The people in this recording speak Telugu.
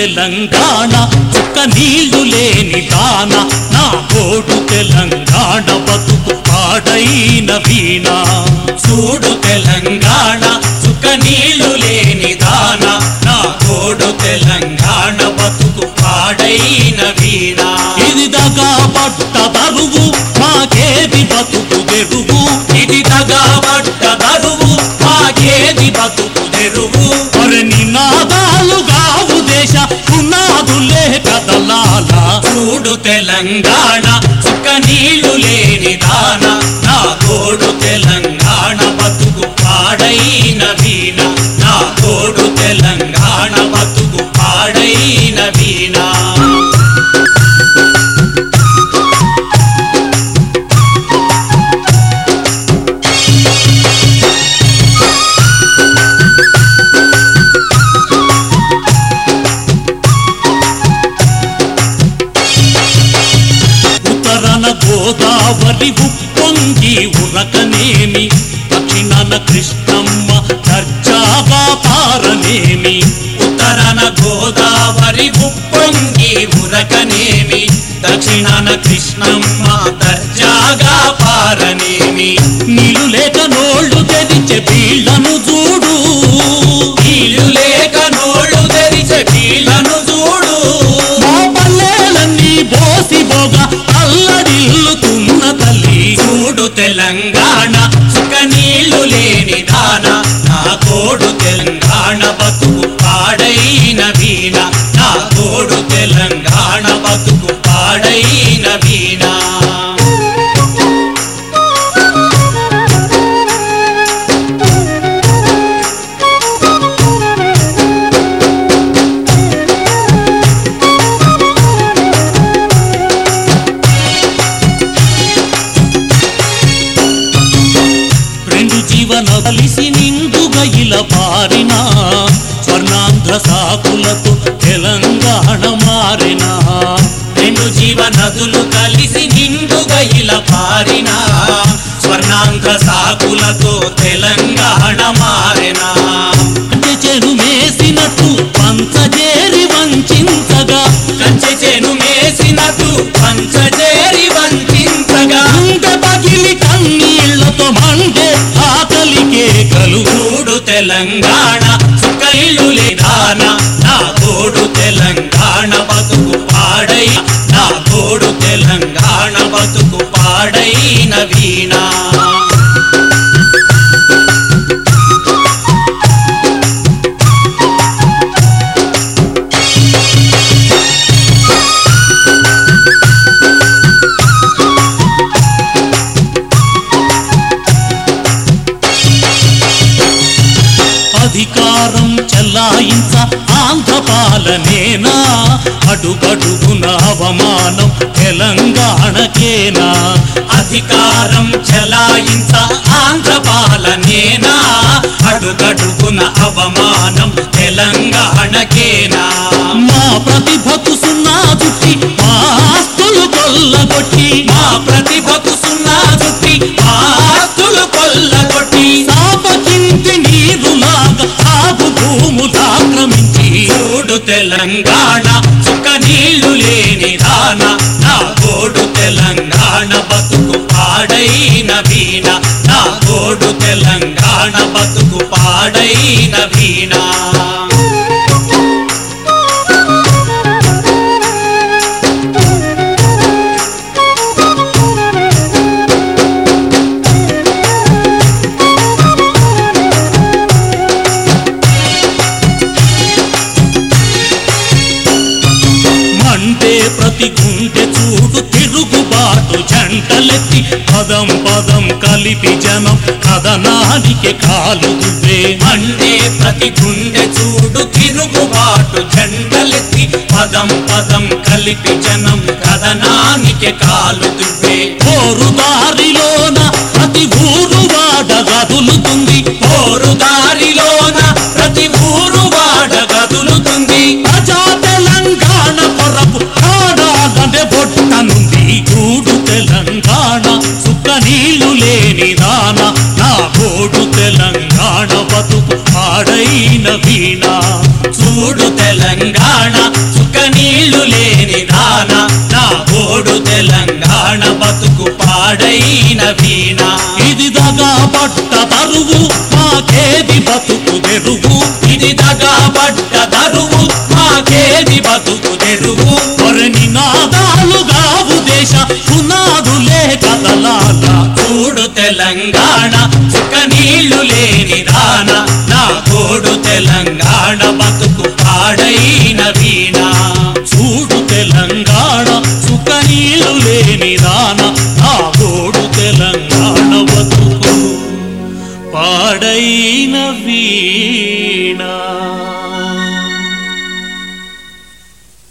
తెలంగాణ చుక్క నీళ్ళు లేని దాన. నా కోడు తెలంగాణ బతుకు పాడైన వీణ. చూడు తెలంగాణ చుక్క నీళ్ళు లేని దాన. నా కోడు తెలంగాణ బతుకు పాడైన వీణ. ఇది దగా పట్ట దరువు మాకేది బతుకు తెరువు తెలంగాణ చుక్క నీళ్ళు లేని దాన. నా కోడు తెలంగాణ బతుకు పాడైన వీణ. నా కోడు తెలంగాణ గోదావరి ఉప్పొంగి ఉరకనేమి? దక్షిణాన కృష్ణమ్మ చర్చాగా పారనేమి? ఉత్తరాన గోదావరి ఉప్ప చూడు కలిసి నిండుగా ఇలా పారిన స్వర్ణాంధ్ర సాకులతో తెలంగాణ మారిన. రెండు జీవ నదులు కలిసి నిండుగా ఇలా పారిన స్వర్ణాంధ్ర సాకులతో తెలంగాణ మారినా. పాడై నా తోడు తెలంగాణ బతుకు పాడైన వీణా. ఆంధ్ర అడుగడుగున అవమానం తెలంగాణకేనా? అధికారం చెలాయించ ఆంధ్ర పాలనేనా అడుగడుగున అవమానం తెలంగాణకేనా? మా ప్రతిభకు తెలంగాణ సుఖ నీళ్ళు లేని దాన నా గోడు తెలంగాణ బతుకు పాడైన వీణ నా గోడు తెలంగాణ బతుకు పాడైన వీణ. మంటే ప్రతి గుండె చూడు తిరుగుబాటు జంటలెత్తి పదం పదం కలిపి జనం కథనానికి కాలు దువ్వే. అంటే ప్రతి గుండె చూడు తిరుగుబాటు జంటలెత్తి పదం పదం కలిపి జనం కథనానికి కాలు దువ్వే. పోరు దారిలో పాడైన వీణ. చూడు తెలంగాణ సుఖ నీళ్ళు లేని నాన. నా ఓడు తెలంగాణ బతుకు పాడైన వీణ. ఇది దగా పట్ట తరువు మాకేది బతుకు తెరువు. తెలంగాణ బతుకు పాడైన వీణ.